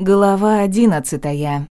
Глава одиннадцатая.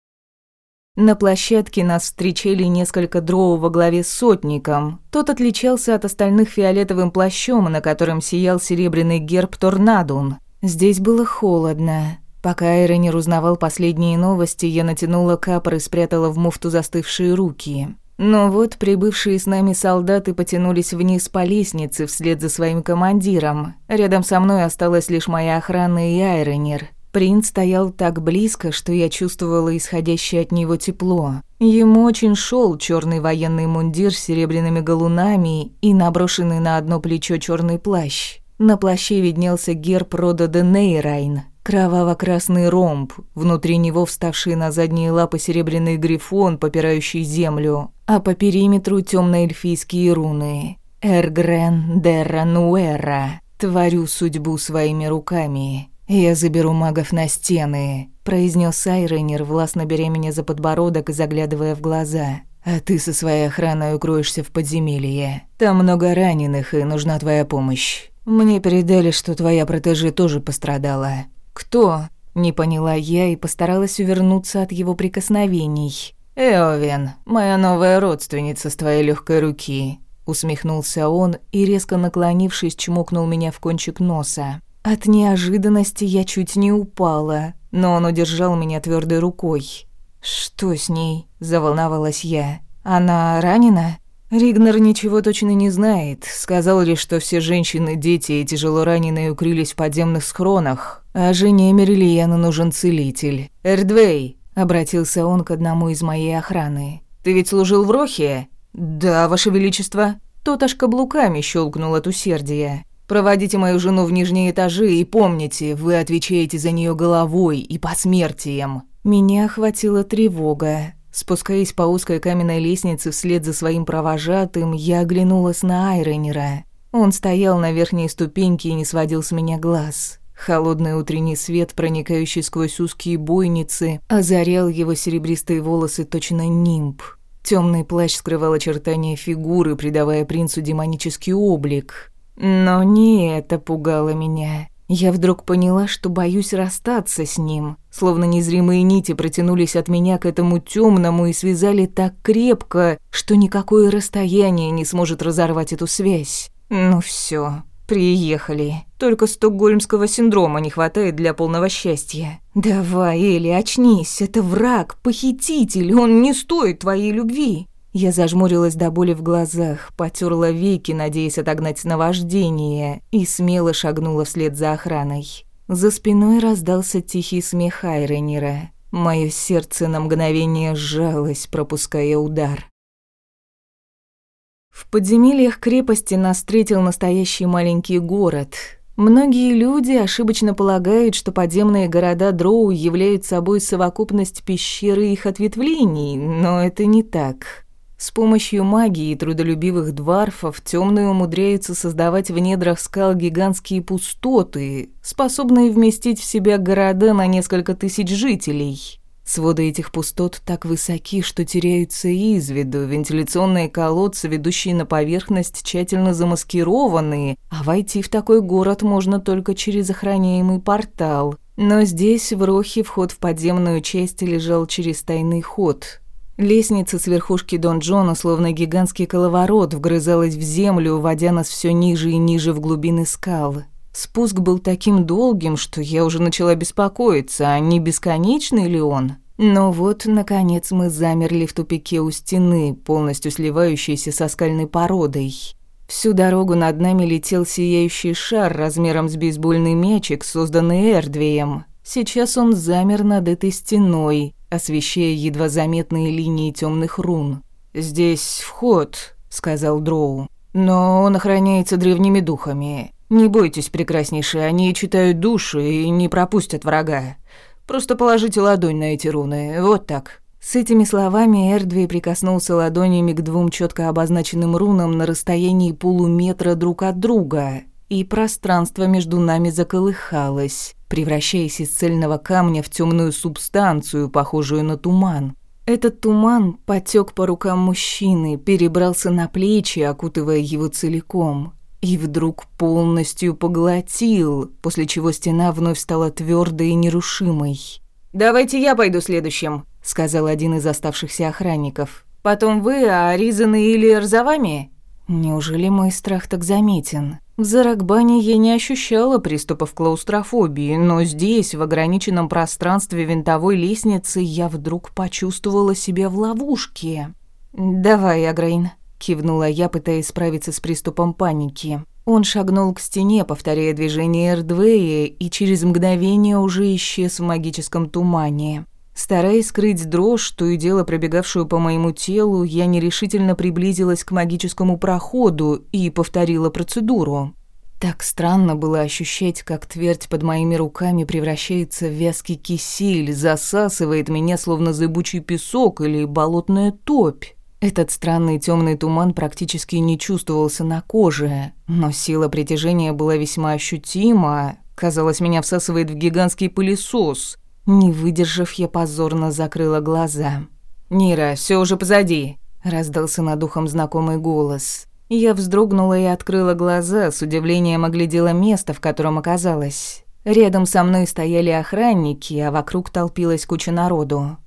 На площадке нас встречали несколько дроу во главе с сотником. Тот отличался от остальных фиолетовым плащом, на котором сиял серебряный герб Торнадун. Здесь было холодно. Пока Эйронер узнавал последние новости, я натянула капор и спрятала в муфту застывшие руки. Но вот прибывшие с нами солдаты потянулись вниз по лестнице вслед за своим командиром. Рядом со мной осталась лишь моя охрана и Айронер. Принц стоял так близко, что я чувствовала исходящее от него тепло. Ему очень шел черный военный мундир с серебряными галунами и наброшенный на одно плечо черный плащ. На плаще виднелся герб рода Денейрайн, кроваво-красный ромб, внутри него вставший на задние лапы серебряный грифон, попирающий землю, а по периметру темно-эльфийские руны. «Эргрен Дерра Нуэра. Творю судьбу своими руками». «Я заберу магов на стены», – произнес Айренер, властно беря меня за подбородок и заглядывая в глаза. «А ты со своей охраной укроешься в подземелье. Там много раненых, и нужна твоя помощь. Мне передали, что твоя протеже тоже пострадала». «Кто?» – не поняла я и постаралась увернуться от его прикосновений. «Эовен, моя новая родственница с твоей легкой руки», – усмехнулся он и, резко наклонившись, чмокнул меня в кончик носа. От неожиданности я чуть не упала, но он удержал меня твердой рукой. «Что с ней?» – заволновалась я. «Она ранена?» Ригнер ничего точно не знает. Сказал лишь, что все женщины, дети и тяжело раненые укрылись в подземных схронах, а жене Мерилиану нужен целитель. «Эрдвей», — обратился он к одному из моей охраны. «Ты ведь служил в Рохе?» «Да, Ваше Величество». Тот аж каблуками щелкнул от усердия. Проводите мою жену в нижние этажи и помните, вы отвечаете за нее головой и посмертием». Меня охватила тревога. Спускаясь по узкой каменной лестнице вслед за своим провожатым, я оглянулась на Айренера. Он стоял на верхней ступеньке и не сводил с меня глаз. Холодный утренний свет, проникающий сквозь узкие бойницы, озарял его серебристые волосы точно нимб. Темный плащ скрывал очертания фигуры, придавая принцу демонический облик. Но не это пугало меня. Я вдруг поняла, что боюсь расстаться с ним. Словно незримые нити протянулись от меня к этому темному и связали так крепко, что никакое расстояние не сможет разорвать эту связь. Ну все, приехали. Только стокгольмского синдрома не хватает для полного счастья. Давай, Эли, очнись, это враг, похититель, он не стоит твоей любви. Я зажмурилась до боли в глазах, потерла веки, надеясь отогнать наваждение, и смело шагнула вслед за охраной. За спиной раздался тихий смех Айренера. Моё сердце на мгновение сжалось, пропуская удар. В подземельях крепости нас встретил настоящий маленький город. Многие люди ошибочно полагают, что подземные города Дроу являются собой совокупность пещер и их ответвлений, но это не так. С помощью магии и трудолюбивых дварфов темные умудряются создавать в недрах скал гигантские пустоты, способные вместить в себя города на несколько тысяч жителей. Своды этих пустот так высоки, что теряются из виду, вентиляционные колодцы, ведущие на поверхность, тщательно замаскированные, а войти в такой город можно только через охраняемый портал. Но здесь, в Рохе, вход в подземную часть лежал через тайный ход – Лестница с верхушки Дон Джона, словно гигантский коловорот, вгрызалась в землю, уводя нас все ниже и ниже в глубины скал. Спуск был таким долгим, что я уже начала беспокоиться, а не бесконечный ли он? Но вот, наконец, мы замерли в тупике у стены, полностью сливающейся со скальной породой. Всю дорогу над нами летел сияющий шар размером с бейсбольный мячик, созданный Эрдвием. Сейчас он замер над этой стеной, освещая едва заметные линии темных рун. «Здесь вход», — сказал Дроу. «Но он охраняется древними духами. Не бойтесь, прекраснейшие, они читают души и не пропустят врага. Просто положите ладонь на эти руны, вот так». С этими словами Эрдвей прикоснулся ладонями к двум четко обозначенным рунам на расстоянии полуметра друг от друга, и пространство между нами заколыхалось превращаясь из цельного камня в темную субстанцию, похожую на туман. Этот туман потек по рукам мужчины, перебрался на плечи, окутывая его целиком, и вдруг полностью поглотил, после чего стена вновь стала твердой и нерушимой. «Давайте я пойду следующим», — сказал один из оставшихся охранников. «Потом вы, а Ризаны или Рзавами?» Неужели мой страх так заметен? В Заракбане я не ощущала приступов клаустрофобии, но здесь, в ограниченном пространстве винтовой лестницы, я вдруг почувствовала себя в ловушке. «Давай, Агрейн», — кивнула я, пытаясь справиться с приступом паники. Он шагнул к стене, повторяя движение Эрдвея, и через мгновение уже исчез в магическом тумане. Стараясь скрыть дрожь, то и дело пробегавшую по моему телу, я нерешительно приблизилась к магическому проходу и повторила процедуру. Так странно было ощущать, как твердь под моими руками превращается в вязкий кисель, засасывает меня словно зыбучий песок или болотная топь. Этот странный темный туман практически не чувствовался на коже, но сила притяжения была весьма ощутима. Казалось, меня всасывает в гигантский пылесос. Не выдержав, я позорно закрыла глаза. «Нира, все уже позади», — раздался над ухом знакомый голос. Я вздрогнула и открыла глаза, с удивлением оглядела место, в котором оказалась. Рядом со мной стояли охранники, а вокруг толпилась куча народу.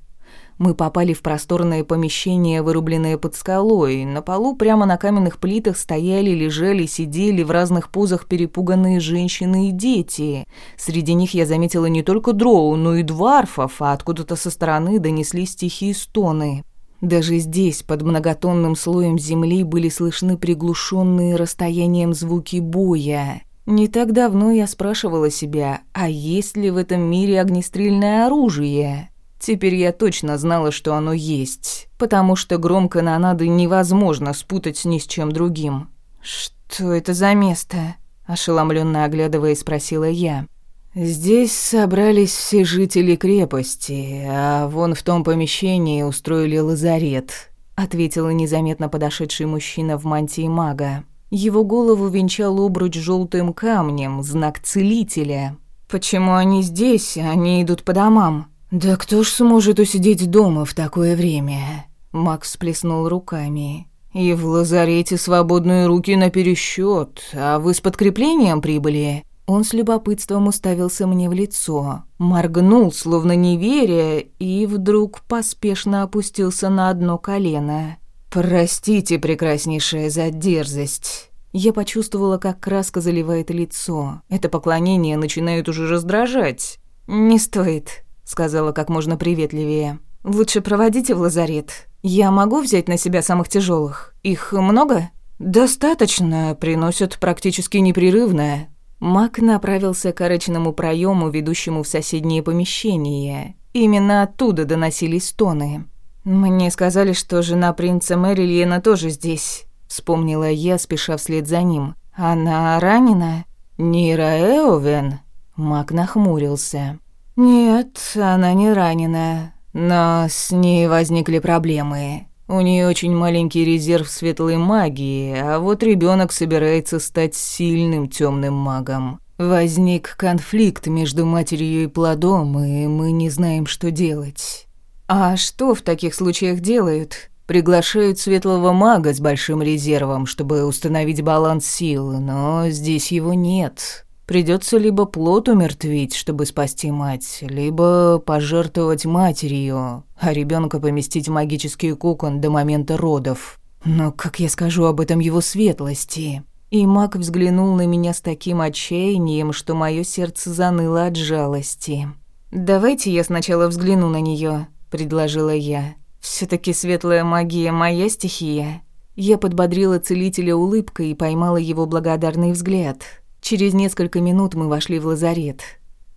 Мы попали в просторное помещение, вырубленное под скалой. На полу прямо на каменных плитах стояли, лежали, сидели в разных позах перепуганные женщины и дети. Среди них я заметила не только дроу, но и дварфов, а откуда-то со стороны донеслись тихие стоны. Даже здесь, под многотонным слоем земли, были слышны приглушенные расстоянием звуки боя. Не так давно я спрашивала себя, а есть ли в этом мире огнестрельное оружие? Теперь я точно знала, что оно есть, потому что гром канонады невозможно спутать ни с чем другим. «Что это за место?» – ошеломленно оглядываясь, спросила я. «Здесь собрались все жители крепости, а вон в том помещении устроили лазарет», – ответил незаметно подошедший мужчина в мантии мага. Его голову венчал обруч желтым камнем, знак целителя. «Почему они здесь, а они идут по домам?» «Да кто ж сможет усидеть дома в такое время?» Макс сплеснул руками. «И в лазарете свободные руки на пересчет, а вы с подкреплением прибыли?» Он с любопытством уставился мне в лицо, моргнул, словно не веря, и вдруг поспешно опустился на одно колено. «Простите, прекраснейшая, за дерзость». Я почувствовала, как краска заливает лицо. Это поклонение начинает уже раздражать. «Не стоит», сказала как можно приветливее. Лучше проводите в лазарет. Я могу взять на себя самых тяжелых. Их много? Достаточно, приносят практически непрерывно. Мак направился к арочному проему, ведущему в соседнее помещение. Именно оттуда доносились стоны. Мне сказали, что жена принца Мэрильена тоже здесь, вспомнила я, спеша вслед за ним. Она ранена? Нира Эовен? Мак нахмурился. «Нет, она не ранена, но с ней возникли проблемы. У нее очень маленький резерв светлой магии, а вот ребенок собирается стать сильным темным магом. Возник конфликт между матерью и плодом, и мы не знаем, что делать». «А что в таких случаях делают?» Приглашают светлого мага с большим резервом, чтобы установить баланс сил, но здесь его нет. Придется либо плод умертвить, чтобы спасти мать, либо пожертвовать матерью, а ребенка поместить в магический кокон до момента родов. Но как я скажу об этом его светлости? И маг взглянул на меня с таким отчаянием, что мое сердце заныло от жалости. «Давайте я сначала взгляну на нее, предложила я. все таки светлая магия моя стихия». Я подбодрила целителя улыбкой и поймала его благодарный взгляд. Через несколько минут мы вошли в лазарет.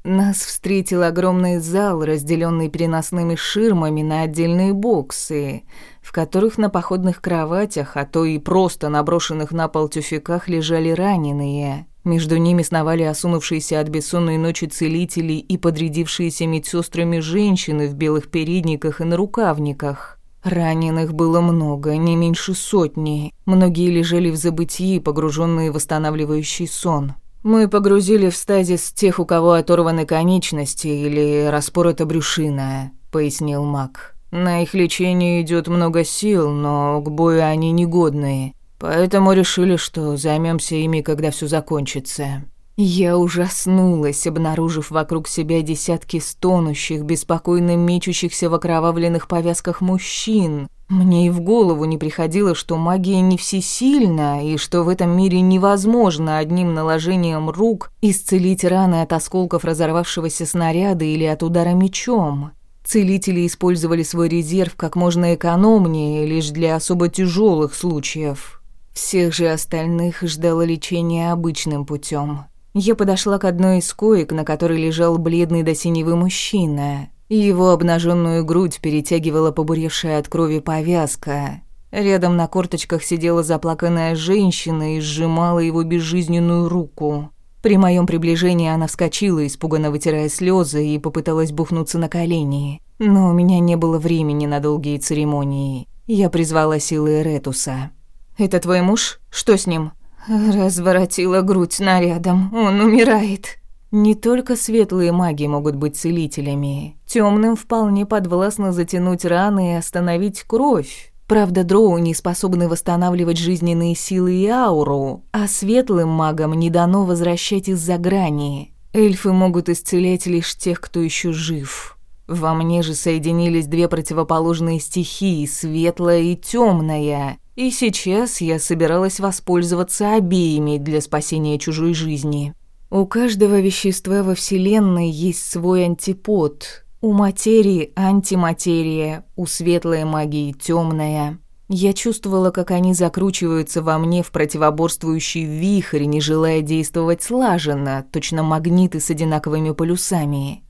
Нас встретил огромный зал, разделенный переносными ширмами на отдельные боксы, в которых на походных кроватях, а то и просто наброшенных на пол тюфяках лежали раненые. Между ними сновали осунувшиеся от бессонной ночи целители и подрядившиеся медсестрами женщины в белых передниках и на рукавниках. Раненых было много, не меньше сотни. Многие лежали в забытии, погруженные в восстанавливающий сон. Мы погрузили в стазис тех, у кого оторваны конечности или распорота брюшина, пояснил Мак. На их лечение идет много сил, но к бою они негодные. Поэтому решили, что займемся ими, когда все закончится. Я ужаснулась, обнаружив вокруг себя десятки стонущих, беспокойно мечущихся в окровавленных повязках мужчин. Мне и в голову не приходило, что магия не всесильна, и что в этом мире невозможно одним наложением рук исцелить раны от осколков разорвавшегося снаряда или от удара мечом. Целители использовали свой резерв как можно экономнее, лишь для особо тяжелых случаев. Всех же остальных ждало лечение обычным путем. Я подошла к одной из коек, на которой лежал бледный до синевы мужчина. Его обнаженную грудь перетягивала побуревшая от крови повязка. Рядом на корточках сидела заплаканная женщина и сжимала его безжизненную руку. При моем приближении она вскочила, испуганно вытирая слезы, и попыталась бухнуться на колени. Но у меня не было времени на долгие церемонии. Я призвала силы Ретуса. «Это твой муж? Что с ним?» Разворотила грудь снарядом. Он умирает. Не только светлые маги могут быть целителями. Темным вполне подвластно затянуть раны и остановить кровь. Правда, дроу не способны восстанавливать жизненные силы и ауру, а светлым магам не дано возвращать из-за грани. Эльфы могут исцелять лишь тех, кто еще жив. Во мне же соединились две противоположные стихии, светлая и темная, и сейчас я собиралась воспользоваться обеими для спасения чужой жизни. У каждого вещества во Вселенной есть свой антипод. У материи антиматерия, у светлой магии темная. Я чувствовала, как они закручиваются во мне в противоборствующий вихрь, не желая действовать слаженно, точно магниты с одинаковыми полюсами.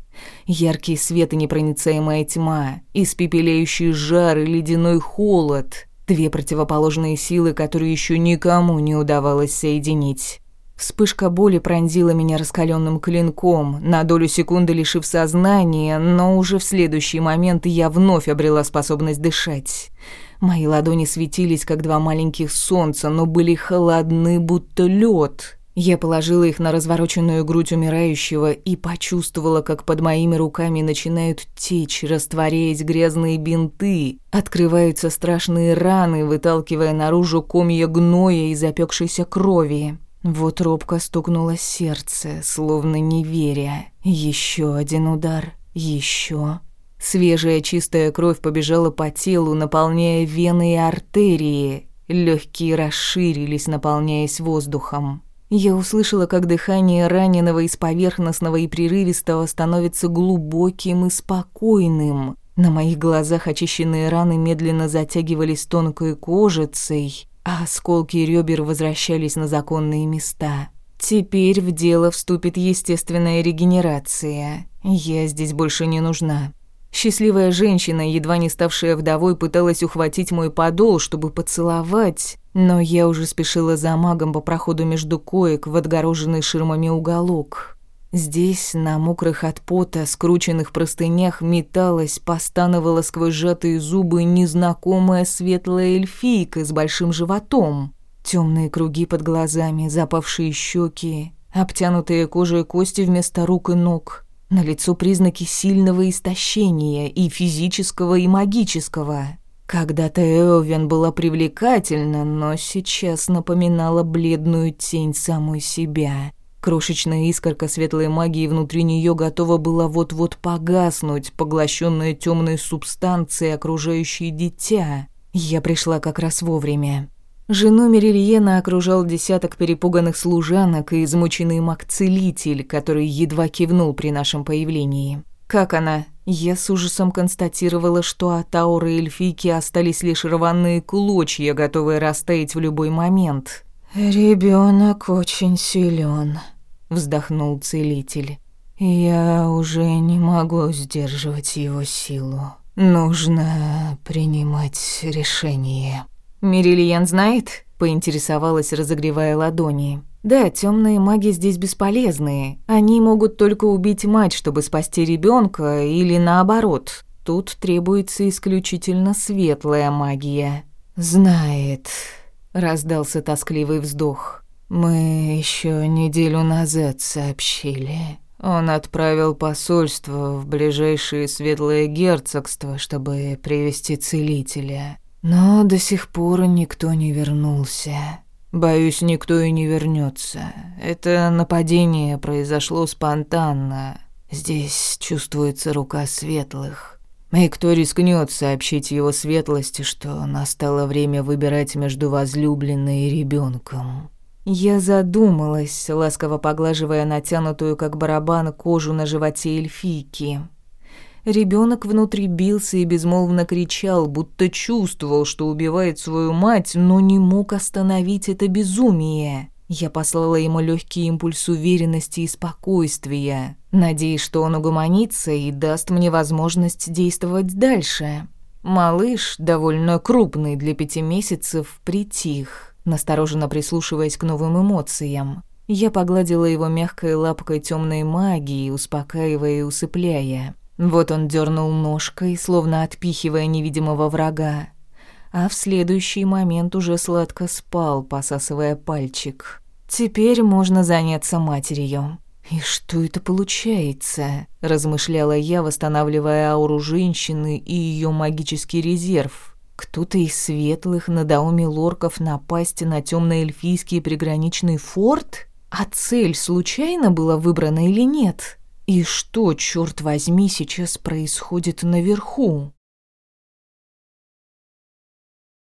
Яркий свет и непроницаемая тьма, испепеляющий жар и ледяной холод. Две противоположные силы, которые еще никому не удавалось соединить. Вспышка боли пронзила меня раскаленным клинком, на долю секунды лишив сознания, но уже в следующий момент я вновь обрела способность дышать. Мои ладони светились, как два маленьких солнца, но были холодны, будто лед. Я положила их на развороченную грудь умирающего и почувствовала, как под моими руками начинают течь, растворяясь грязные бинты, открываются страшные раны, выталкивая наружу комья гноя и запекшейся крови. Вот робко стукнуло сердце, словно не веря. Еще один удар, еще. Свежая чистая кровь побежала по телу, наполняя вены и артерии. Легкие расширились, наполняясь воздухом. Я услышала, как дыхание раненого из поверхностного и прерывистого становится глубоким и спокойным. На моих глазах очищенные раны медленно затягивались тонкой кожицей, а осколки ребер возвращались на законные места. Теперь в дело вступит естественная регенерация. Я здесь больше не нужна. Счастливая женщина, едва не ставшая вдовой, пыталась ухватить мой подол, чтобы поцеловать, но я уже спешила за магом по проходу между коек в отгороженный ширмами уголок. Здесь, на мокрых от пота, скрученных простынях, металась, постановала сквозь сжатые зубы незнакомая светлая эльфийка с большим животом. Темные круги под глазами, запавшие щеки, обтянутые кожей кости вместо рук и ног. На лицо признаки сильного истощения и физического, и магического. Когда-то Эовен была привлекательна, но сейчас напоминала бледную тень самой себя. Крошечная искорка светлой магии внутри нее готова была вот-вот погаснуть, поглощенная темной субстанцией, окружающей дитя. Я пришла как раз вовремя. Жену Мерильена окружал десяток перепуганных служанок и измученный маг-целитель, который едва кивнул при нашем появлении. «Как она?» Я с ужасом констатировала, что от ауры эльфийки остались лишь рваные клочья, готовые растаять в любой момент. Ребенок очень силен, вздохнул целитель. «Я уже не могу сдерживать его силу. Нужно принимать решение». «Мирильян знает?» — поинтересовалась, разогревая ладони. «Да, темные маги здесь бесполезные. Они могут только убить мать, чтобы спасти ребенка, или наоборот. Тут требуется исключительно светлая магия». «Знает», — раздался тоскливый вздох. «Мы еще неделю назад сообщили». Он отправил посольство в ближайшее светлое герцогство, чтобы привести целителя. Но до сих пор никто не вернулся. Боюсь, никто и не вернется. Это нападение произошло спонтанно. Здесь чувствуется рука светлых. И кто рискнет сообщить его светлости, что настало время выбирать между возлюбленной и ребенком? Я задумалась, ласково поглаживая натянутую как барабан кожу на животе эльфийки. Ребенок внутри бился и безмолвно кричал, будто чувствовал, что убивает свою мать, но не мог остановить это безумие. Я послала ему легкий импульс уверенности и спокойствия, надеясь, что он угомонится и даст мне возможность действовать дальше. Малыш, довольно крупный для пяти месяцев, притих, настороженно прислушиваясь к новым эмоциям. Я погладила его мягкой лапкой темной магии, успокаивая и усыпляя. Вот он дернул ножкой, словно отпихивая невидимого врага, а в следующий момент уже сладко спал, посасывая пальчик. Теперь можно заняться матерью. «И что это получается?» – размышляла я, восстанавливая ауру женщины и ее магический резерв. Кто-то из светлых надоумил лорков напасть на темно-эльфийский приграничный форт? А цель случайно была выбрана или нет?» И что, черт возьми, сейчас происходит наверху?